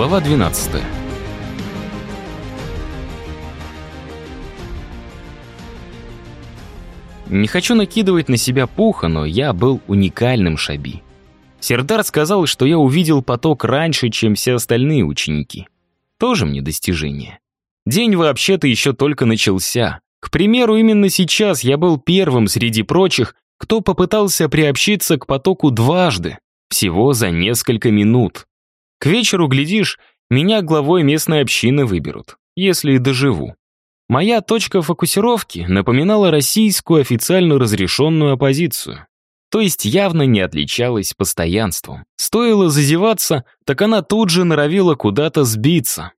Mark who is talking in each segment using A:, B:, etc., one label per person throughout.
A: Глава 12. Не хочу накидывать на себя пуха, но я был уникальным шаби. Сердар сказал, что я увидел поток раньше, чем все остальные ученики. Тоже мне достижение. День вообще-то еще только начался. К примеру, именно сейчас я был первым среди прочих, кто попытался приобщиться к потоку дважды, всего за несколько минут. К вечеру, глядишь, меня главой местной общины выберут, если и доживу. Моя точка фокусировки напоминала российскую официально разрешенную оппозицию. То есть явно не отличалась постоянством. Стоило зазеваться, так она тут же норовила куда-то сбиться.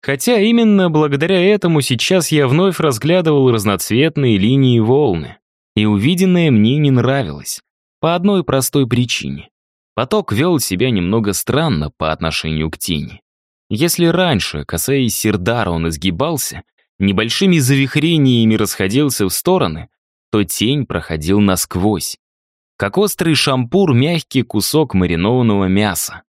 A: Хотя именно благодаря этому сейчас я вновь разглядывал разноцветные линии волны. И увиденное мне не нравилось. По одной простой причине. Поток вел себя немного странно по отношению к тени. Если раньше, касаясь Сердара, он изгибался, небольшими завихрениями расходился в стороны, то тень проходил насквозь. Как острый шампур мягкий кусок маринованного мяса.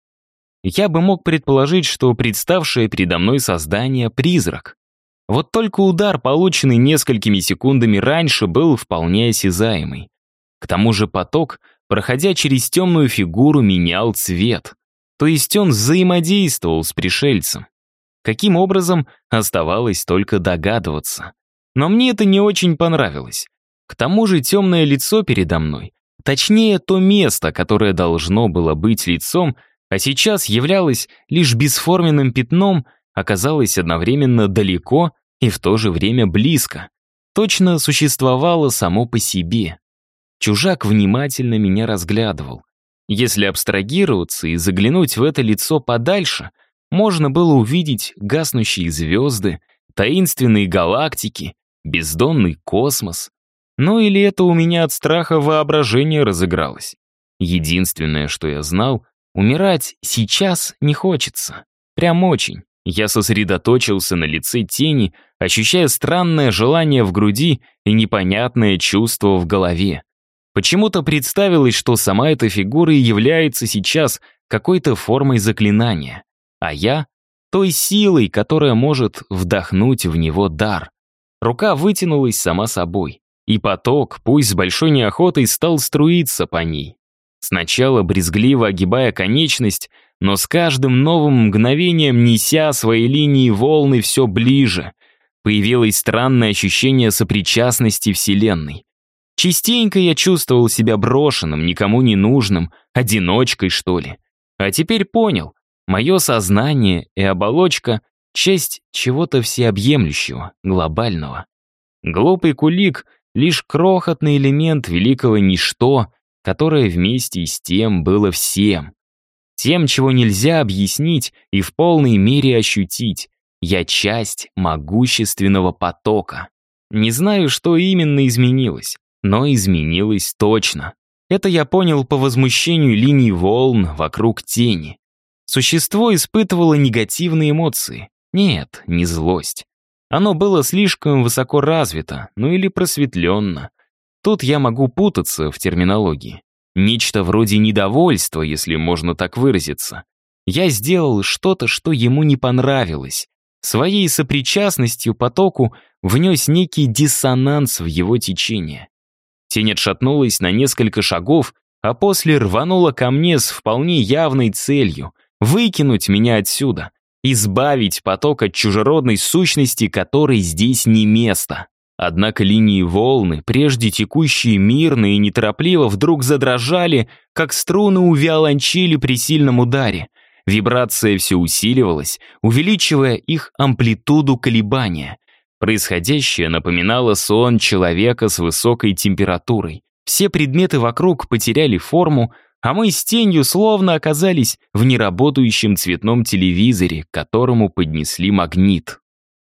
A: Я бы мог предположить, что представшее передо мной создание — призрак. Вот только удар, полученный несколькими секундами раньше, был вполне осязаемый. К тому же поток проходя через темную фигуру, менял цвет. То есть он взаимодействовал с пришельцем. Каким образом, оставалось только догадываться. Но мне это не очень понравилось. К тому же темное лицо передо мной, точнее то место, которое должно было быть лицом, а сейчас являлось лишь бесформенным пятном, оказалось одновременно далеко и в то же время близко. Точно существовало само по себе. Чужак внимательно меня разглядывал. Если абстрагироваться и заглянуть в это лицо подальше, можно было увидеть гаснущие звезды, таинственные галактики, бездонный космос. Ну или это у меня от страха воображение разыгралось. Единственное, что я знал, умирать сейчас не хочется. Прям очень. Я сосредоточился на лице тени, ощущая странное желание в груди и непонятное чувство в голове. Почему-то представилось, что сама эта фигура и является сейчас какой-то формой заклинания, а я — той силой, которая может вдохнуть в него дар. Рука вытянулась сама собой, и поток, пусть с большой неохотой, стал струиться по ней. Сначала брезгливо огибая конечность, но с каждым новым мгновением неся свои линии волны все ближе. Появилось странное ощущение сопричастности Вселенной. Частенько я чувствовал себя брошенным, никому не нужным, одиночкой, что ли. А теперь понял, мое сознание и оболочка — часть чего-то всеобъемлющего, глобального. Глупый кулик — лишь крохотный элемент великого ничто, которое вместе с тем было всем. Тем, чего нельзя объяснить и в полной мере ощутить. Я часть могущественного потока. Не знаю, что именно изменилось но изменилось точно. Это я понял по возмущению линий волн вокруг тени. Существо испытывало негативные эмоции. Нет, не злость. Оно было слишком высоко развито, ну или просветленно. Тут я могу путаться в терминологии. Нечто вроде недовольства, если можно так выразиться. Я сделал что-то, что ему не понравилось. Своей сопричастностью потоку внес некий диссонанс в его течение. Тень отшатнулась на несколько шагов, а после рванула ко мне с вполне явной целью — выкинуть меня отсюда, избавить поток от чужеродной сущности, которой здесь не место. Однако линии волны, прежде текущие мирно и неторопливо, вдруг задрожали, как струны у виолончели при сильном ударе. Вибрация все усиливалась, увеличивая их амплитуду колебания. Происходящее напоминало сон человека с высокой температурой. Все предметы вокруг потеряли форму, а мы с тенью словно оказались в неработающем цветном телевизоре, которому поднесли магнит.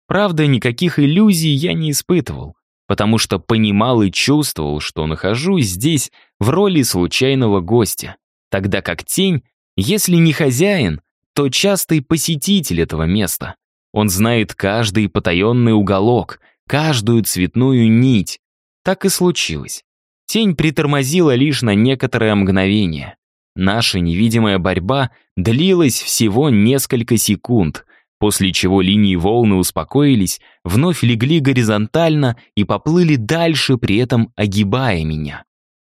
A: Правда, никаких иллюзий я не испытывал, потому что понимал и чувствовал, что нахожусь здесь в роли случайного гостя, тогда как тень, если не хозяин, то частый посетитель этого места. Он знает каждый потаенный уголок, каждую цветную нить. Так и случилось. Тень притормозила лишь на некоторое мгновение. Наша невидимая борьба длилась всего несколько секунд, после чего линии волны успокоились, вновь легли горизонтально и поплыли дальше, при этом огибая меня.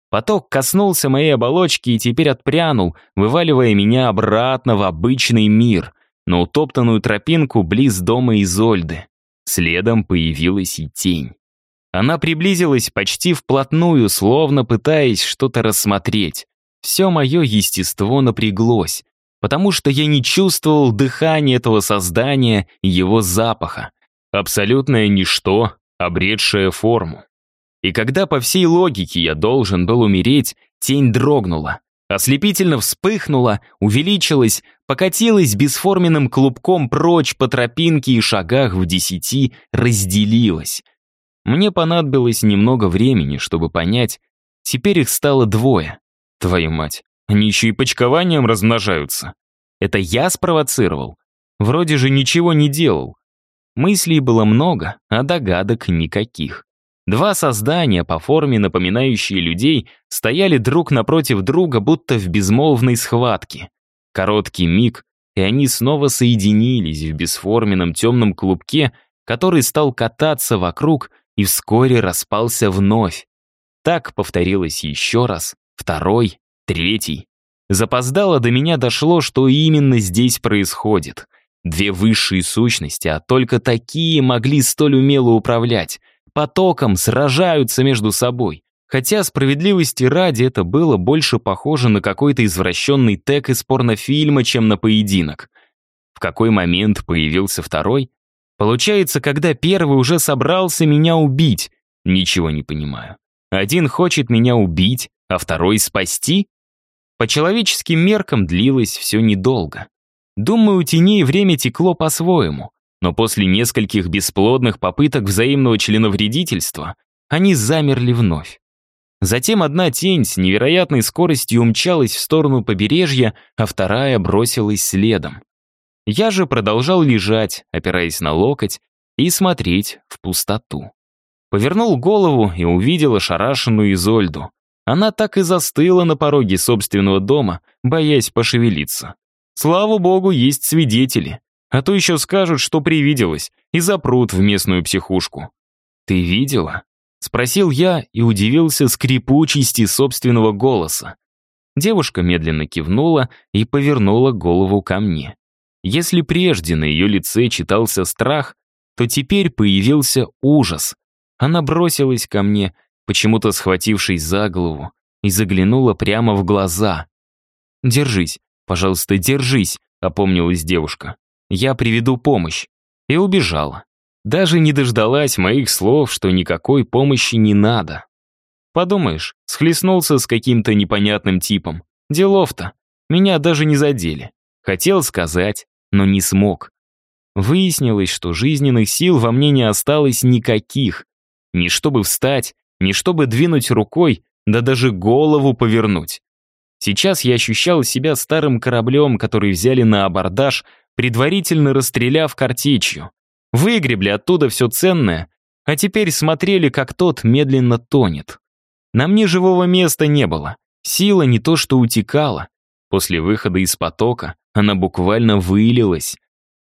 A: Поток коснулся моей оболочки и теперь отпрянул, вываливая меня обратно в обычный мир, на утоптанную тропинку близ дома Изольды. Следом появилась и тень. Она приблизилась почти вплотную, словно пытаясь что-то рассмотреть. Все мое естество напряглось, потому что я не чувствовал дыхания этого создания и его запаха. Абсолютное ничто, обретшее форму. И когда по всей логике я должен был умереть, тень дрогнула, ослепительно вспыхнула, увеличилась, покатилась бесформенным клубком прочь по тропинке и шагах в десяти разделилась. Мне понадобилось немного времени, чтобы понять, теперь их стало двое. Твою мать, они еще и почкованием размножаются. Это я спровоцировал? Вроде же ничего не делал. Мыслей было много, а догадок никаких. Два создания, по форме напоминающие людей, стояли друг напротив друга, будто в безмолвной схватке. Короткий миг, и они снова соединились в бесформенном темном клубке, который стал кататься вокруг и вскоре распался вновь. Так повторилось еще раз, второй, третий. Запоздало до меня дошло, что именно здесь происходит. Две высшие сущности, а только такие могли столь умело управлять — потоком сражаются между собой. Хотя справедливости ради это было больше похоже на какой-то извращенный тег из порнофильма, чем на поединок. В какой момент появился второй? Получается, когда первый уже собрался меня убить. Ничего не понимаю. Один хочет меня убить, а второй спасти? По человеческим меркам длилось все недолго. Думаю, у теней время текло по-своему но после нескольких бесплодных попыток взаимного членовредительства они замерли вновь. Затем одна тень с невероятной скоростью умчалась в сторону побережья, а вторая бросилась следом. Я же продолжал лежать, опираясь на локоть, и смотреть в пустоту. Повернул голову и увидел ошарашенную Изольду. Она так и застыла на пороге собственного дома, боясь пошевелиться. Слава богу, есть свидетели. А то еще скажут, что привиделось, и запрут в местную психушку. «Ты видела?» — спросил я и удивился скрипучести собственного голоса. Девушка медленно кивнула и повернула голову ко мне. Если прежде на ее лице читался страх, то теперь появился ужас. Она бросилась ко мне, почему-то схватившись за голову, и заглянула прямо в глаза. «Держись, пожалуйста, держись», — опомнилась девушка. Я приведу помощь. И убежала. Даже не дождалась моих слов, что никакой помощи не надо. Подумаешь, схлестнулся с каким-то непонятным типом. Делов-то. Меня даже не задели. Хотел сказать, но не смог. Выяснилось, что жизненных сил во мне не осталось никаких. Ни чтобы встать, ни чтобы двинуть рукой, да даже голову повернуть. Сейчас я ощущал себя старым кораблем, который взяли на абордаж предварительно расстреляв картечью. Выгребли оттуда все ценное, а теперь смотрели, как тот медленно тонет. На мне живого места не было. Сила не то что утекала. После выхода из потока она буквально вылилась.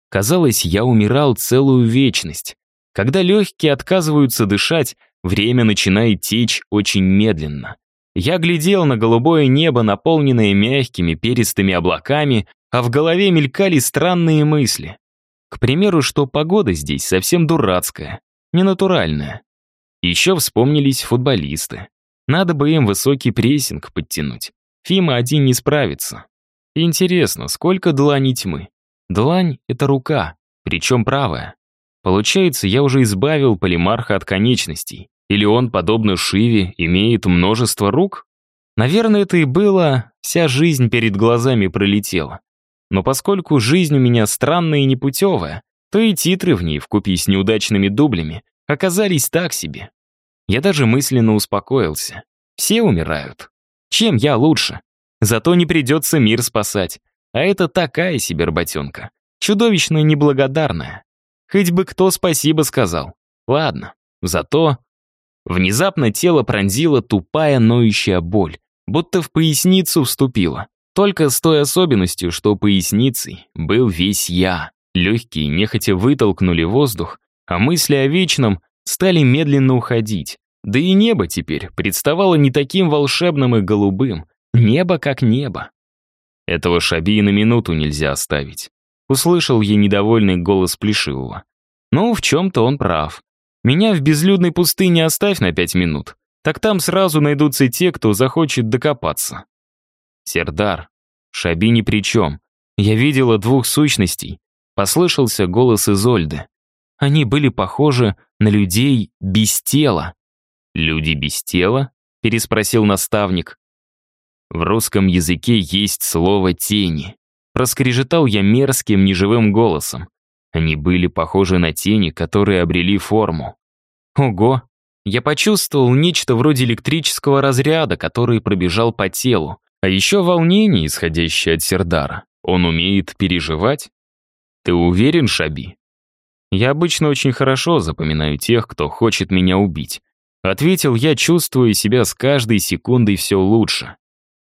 A: Казалось, я умирал целую вечность. Когда легкие отказываются дышать, время начинает течь очень медленно. Я глядел на голубое небо, наполненное мягкими перистыми облаками, а в голове мелькали странные мысли. К примеру, что погода здесь совсем дурацкая, ненатуральная. Еще вспомнились футболисты. Надо бы им высокий прессинг подтянуть. Фима один не справится. Интересно, сколько длани тьмы? Длань — это рука, причем правая. Получается, я уже избавил полимарха от конечностей. Или он, подобно Шиве, имеет множество рук? Наверное, это и было, вся жизнь перед глазами пролетела. Но поскольку жизнь у меня странная и непутевая, то и титры в ней, вкупе с неудачными дублями, оказались так себе. Я даже мысленно успокоился. Все умирают. Чем я лучше? Зато не придется мир спасать. А это такая себе работенка. Чудовищно неблагодарная. Хоть бы кто спасибо сказал. Ладно, зато... Внезапно тело пронзила тупая ноющая боль, будто в поясницу вступила. Только с той особенностью, что поясницей был весь я. Легкие нехотя вытолкнули воздух, а мысли о вечном стали медленно уходить. Да и небо теперь представало не таким волшебным и голубым. Небо как небо. Этого Шаби на минуту нельзя оставить. Услышал я недовольный голос Плешивого. Ну, в чем-то он прав. Меня в безлюдной пустыне оставь на пять минут. Так там сразу найдутся те, кто захочет докопаться. Сердар, Шаби ни при чем. Я видела двух сущностей. Послышался голос Изольды. Они были похожи на людей без тела. «Люди без тела?» — переспросил наставник. В русском языке есть слово «тени». Проскрежетал я мерзким, неживым голосом. Они были похожи на тени, которые обрели форму. Ого! Я почувствовал нечто вроде электрического разряда, который пробежал по телу. А еще волнение, исходящее от Сердара. Он умеет переживать? Ты уверен, Шаби? Я обычно очень хорошо запоминаю тех, кто хочет меня убить. Ответил я, чувствуя себя с каждой секундой все лучше.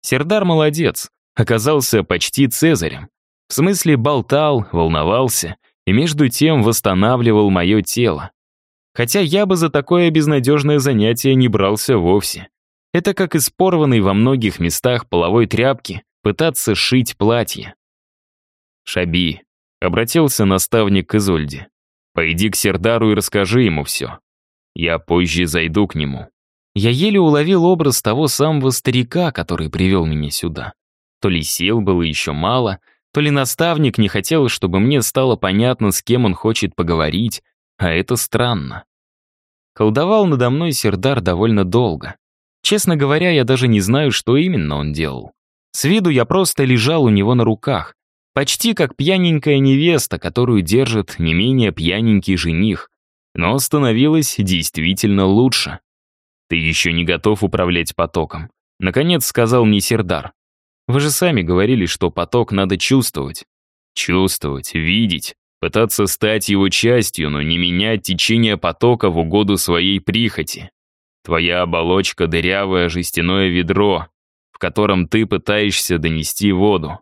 A: Сердар молодец, оказался почти цезарем. В смысле болтал, волновался и между тем восстанавливал мое тело. Хотя я бы за такое безнадежное занятие не брался вовсе. Это как из порванной во многих местах половой тряпки пытаться шить платье. «Шаби», — обратился наставник к Изольде, «пойди к Сердару и расскажи ему все. Я позже зайду к нему». Я еле уловил образ того самого старика, который привел меня сюда. То ли сил было еще мало, то ли наставник не хотел, чтобы мне стало понятно, с кем он хочет поговорить, а это странно. Колдовал надо мной Сердар довольно долго. Честно говоря, я даже не знаю, что именно он делал. С виду я просто лежал у него на руках, почти как пьяненькая невеста, которую держит не менее пьяненький жених. Но становилось действительно лучше. «Ты еще не готов управлять потоком», — наконец сказал мне Сердар. «Вы же сами говорили, что поток надо чувствовать». «Чувствовать, видеть, пытаться стать его частью, но не менять течение потока в угоду своей прихоти. Твоя оболочка — дырявое жестяное ведро, в котором ты пытаешься донести воду.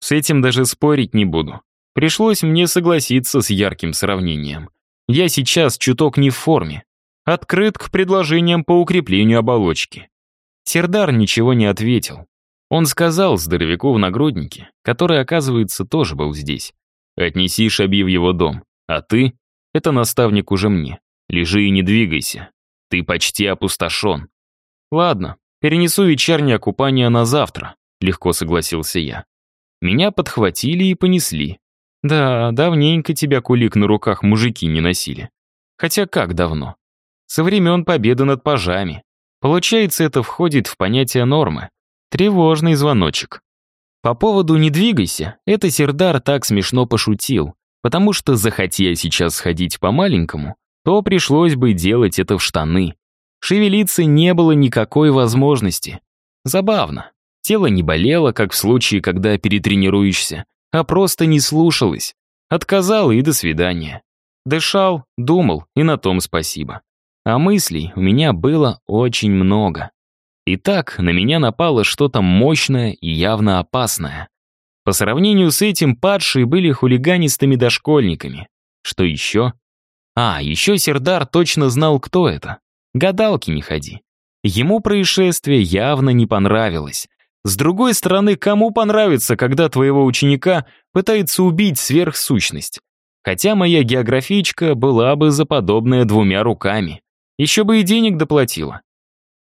A: С этим даже спорить не буду. Пришлось мне согласиться с ярким сравнением. Я сейчас чуток не в форме открыт к предложениям по укреплению оболочки. Сердар ничего не ответил. Он сказал здоровяку в нагруднике, который, оказывается, тоже был здесь. «Отнеси Шаби в его дом, а ты — это наставник уже мне. Лежи и не двигайся. Ты почти опустошен». «Ладно, перенесу вечернее купание на завтра», — легко согласился я. Меня подхватили и понесли. Да, давненько тебя кулик на руках мужики не носили. Хотя как давно? со времен победы над пажами. Получается, это входит в понятие нормы. Тревожный звоночек. По поводу «не двигайся» это Сердар так смешно пошутил, потому что, захотя сейчас сходить по-маленькому, то пришлось бы делать это в штаны. Шевелиться не было никакой возможности. Забавно. Тело не болело, как в случае, когда перетренируешься, а просто не слушалось. Отказал и до свидания. Дышал, думал, и на том спасибо. А мыслей у меня было очень много. И так на меня напало что-то мощное и явно опасное. По сравнению с этим падшие были хулиганистыми дошкольниками. Что еще? А, еще Сердар точно знал, кто это. Гадалки не ходи. Ему происшествие явно не понравилось. С другой стороны, кому понравится, когда твоего ученика пытается убить сверхсущность? Хотя моя географичка была бы за подобное двумя руками. Еще бы и денег доплатила.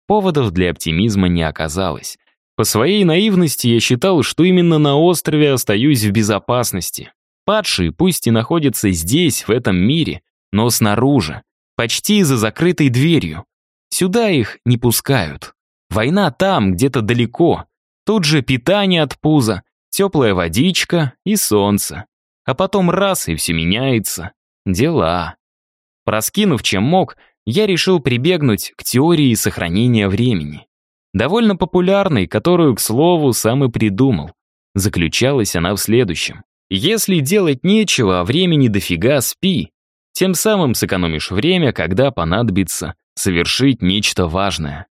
A: Поводов для оптимизма не оказалось. По своей наивности я считал, что именно на острове остаюсь в безопасности. Падшие пусть и находятся здесь, в этом мире, но снаружи, почти за закрытой дверью. Сюда их не пускают. Война там, где-то далеко. Тут же питание от пуза, теплая водичка и солнце. А потом раз, и все меняется. Дела. Проскинув чем мог, я решил прибегнуть к теории сохранения времени. Довольно популярной, которую, к слову, сам и придумал. Заключалась она в следующем. Если делать нечего, а времени дофига, спи. Тем самым сэкономишь время, когда понадобится совершить нечто важное.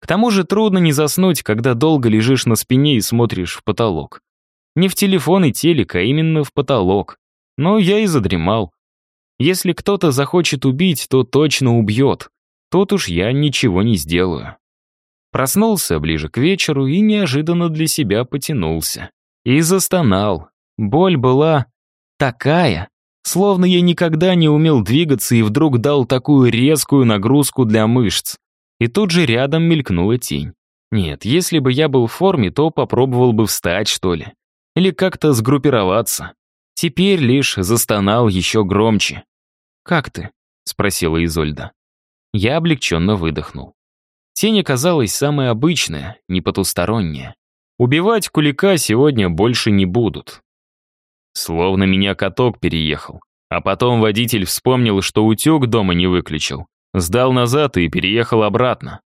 A: К тому же трудно не заснуть, когда долго лежишь на спине и смотришь в потолок. Не в телефон и телек, а именно в потолок. Но я и задремал. Если кто-то захочет убить, то точно убьет. Тут уж я ничего не сделаю. Проснулся ближе к вечеру и неожиданно для себя потянулся. И застонал. Боль была такая, словно я никогда не умел двигаться и вдруг дал такую резкую нагрузку для мышц. И тут же рядом мелькнула тень. Нет, если бы я был в форме, то попробовал бы встать, что ли. Или как-то сгруппироваться. Теперь лишь застонал еще громче. «Как ты?» — спросила Изольда. Я облегченно выдохнул. Тень оказалась самая обычная, не потусторонняя. Убивать кулика сегодня больше не будут. Словно меня каток переехал. А потом водитель вспомнил, что утюг дома не выключил. Сдал назад и переехал обратно.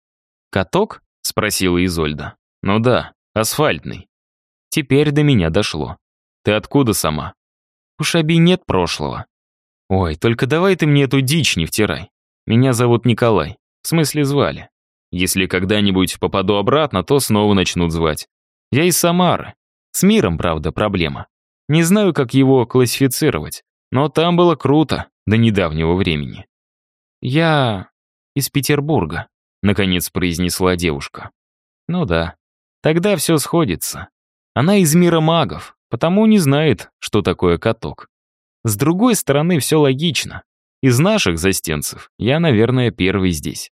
A: «Каток?» — спросила Изольда. «Ну да, асфальтный». Теперь до меня дошло. «Ты откуда сама?» «У Шаби нет прошлого». «Ой, только давай ты мне эту дичь не втирай. Меня зовут Николай. В смысле звали. Если когда-нибудь попаду обратно, то снова начнут звать. Я из Самары. С миром, правда, проблема. Не знаю, как его классифицировать, но там было круто до недавнего времени. «Я из Петербурга», — наконец произнесла девушка. «Ну да, тогда все сходится. Она из мира магов, потому не знает, что такое каток. С другой стороны, все логично. Из наших застенцев я, наверное, первый здесь.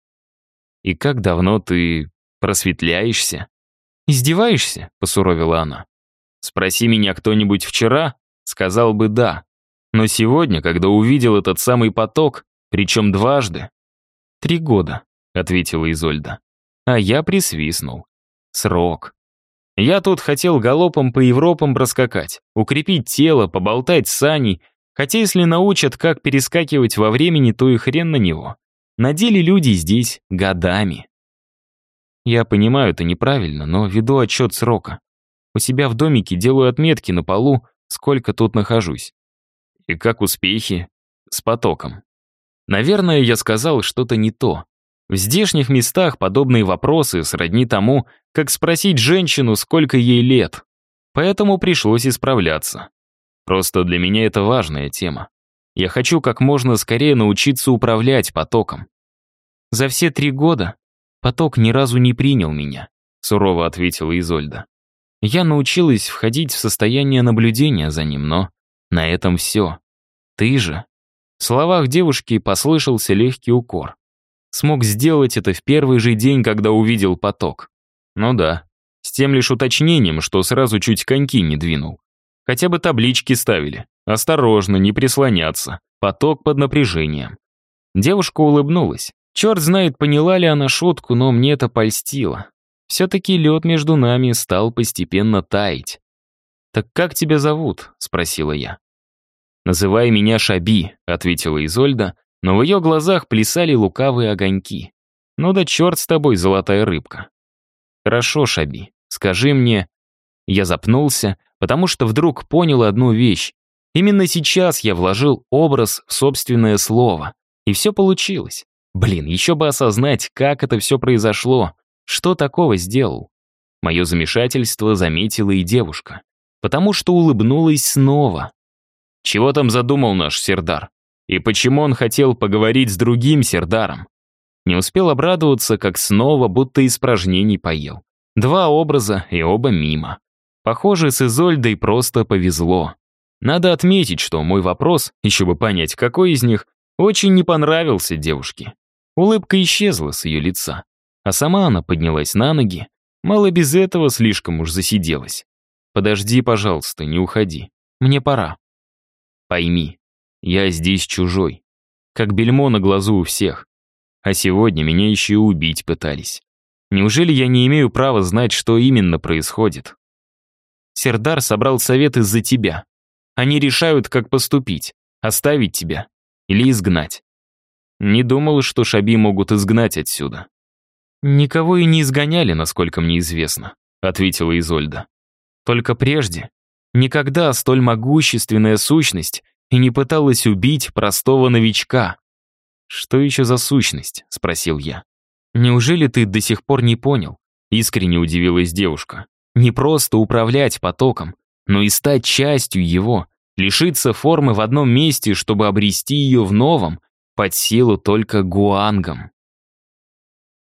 A: И как давно ты просветляешься? Издеваешься? Посуровила она. Спроси меня кто-нибудь вчера, сказал бы да. Но сегодня, когда увидел этот самый поток, причем дважды. Три года, ответила Изольда. А я присвистнул. Срок. Я тут хотел галопом по Европам проскакать, укрепить тело, поболтать с Аней, хотя если научат, как перескакивать во времени, то и хрен на него. На деле люди здесь годами. Я понимаю, это неправильно, но веду отчет срока. У себя в домике делаю отметки на полу, сколько тут нахожусь. И как успехи? С потоком. Наверное, я сказал что-то не то. В здешних местах подобные вопросы сродни тому, как спросить женщину, сколько ей лет. Поэтому пришлось исправляться. Просто для меня это важная тема. Я хочу как можно скорее научиться управлять потоком. За все три года поток ни разу не принял меня, сурово ответила Изольда. Я научилась входить в состояние наблюдения за ним, но на этом все. Ты же. В словах девушки послышался легкий укор. Смог сделать это в первый же день, когда увидел поток. Ну да, с тем лишь уточнением, что сразу чуть коньки не двинул. Хотя бы таблички ставили. Осторожно, не прислоняться. Поток под напряжением. Девушка улыбнулась. Черт знает, поняла ли она шутку, но мне это польстило. Все-таки лед между нами стал постепенно таять. «Так как тебя зовут?» — спросила я. «Называй меня Шаби», — ответила Изольда, но в ее глазах плясали лукавые огоньки. «Ну да черт с тобой, золотая рыбка». «Хорошо, Шаби, скажи мне...» Я запнулся, потому что вдруг понял одну вещь. Именно сейчас я вложил образ в собственное слово. И все получилось. Блин, еще бы осознать, как это все произошло. Что такого сделал? Мое замешательство заметила и девушка. Потому что улыбнулась снова. Чего там задумал наш Сердар? И почему он хотел поговорить с другим Сердаром? Не успел обрадоваться, как снова будто испражнений поел. Два образа и оба мимо. Похоже, с Изольдой просто повезло. Надо отметить, что мой вопрос, еще бы понять, какой из них, очень не понравился девушке. Улыбка исчезла с ее лица, а сама она поднялась на ноги. Мало без этого слишком уж засиделась. «Подожди, пожалуйста, не уходи. Мне пора». «Пойми, я здесь чужой. Как бельмо на глазу у всех. А сегодня меня еще и убить пытались. Неужели я не имею права знать, что именно происходит?» Сердар собрал совет из-за тебя. Они решают, как поступить, оставить тебя или изгнать. Не думал, что Шаби могут изгнать отсюда. «Никого и не изгоняли, насколько мне известно», — ответила Изольда. «Только прежде никогда столь могущественная сущность и не пыталась убить простого новичка». «Что еще за сущность?» — спросил я. Неужели ты до сих пор не понял? Искренне удивилась девушка. Не просто управлять потоком, но и стать частью его, лишиться формы в одном месте, чтобы обрести ее в новом, под силу только гуангам.